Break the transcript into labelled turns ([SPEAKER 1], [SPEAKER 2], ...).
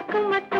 [SPEAKER 1] உனக்கு மட்டும்